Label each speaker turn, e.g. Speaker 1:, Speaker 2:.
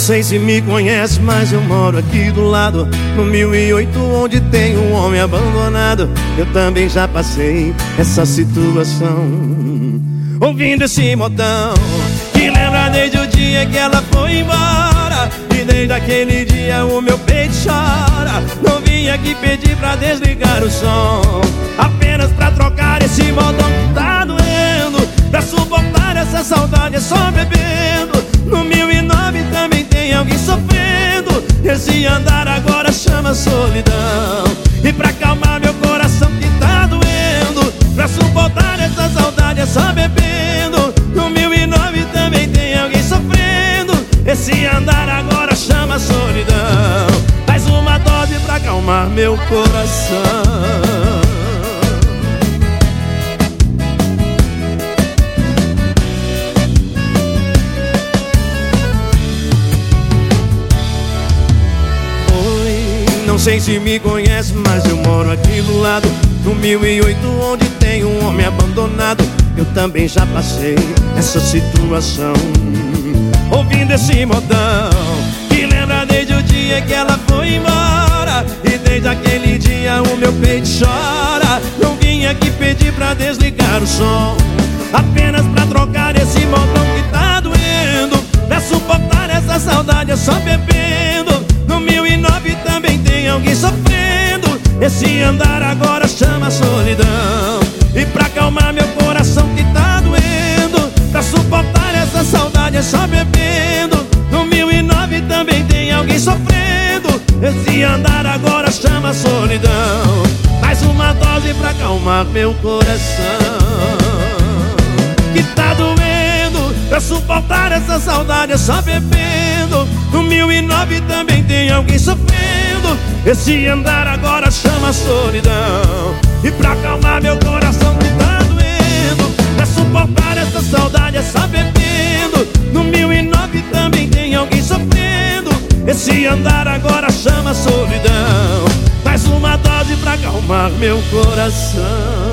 Speaker 1: sei se me conhece, mas eu moro aqui do lado No 1008, onde tem um homem abandonado. Eu também já passei essa situação Ouvindo esse modão Que lembra desde o dia que ela foi embora E desde aquele dia o meu peito chora. Não vim aqui pedir pra desligar o som Apenas pra trocar esse modão que tá doendo Pra suportar essa saudade é só Esse andar agora chama solidão. E pra acalmar meu coração que tá doendo Pra suportar essa saudade é só bebendo. No 1009 também tem alguém sofrendo. Esse andar agora chama solidão. Mais uma dose pra acalmar meu coração Não sei se me conhece, mas eu moro aqui do lado No 1008, onde tem um homem abandonado. Eu também já passei essa situação. Ouvindo esse modão Que lembra desde o dia que ela foi embora. E desde aquele dia o meu peito chora. Não vim aqui pedir pra desligar o som. Apenas pra trocar esse modão que tá doendo. Pra suportar essa saudade é só bebendo alguém sofrendo. Esse andar agora chama solidão. E pra acalmar meu coração que tá doendo Pra suportar essa saudade é só bebendo. No 1009 também tem alguém sofrendo. Esse andar agora chama solidão. Mais uma dose pra acalmar meu coração. Que tá doendo Pra suportar essa saudade é só bebendo. No 1009 também tem alguém sofrendo esse andar agora chama solidão. E pra acalmar meu coração que tá doendo Pra suportar essa saudade só bebendo No 1009 também tem alguém sofrendo. Esse andar agora chama solidão. Mais uma dose pra acalmar meu coração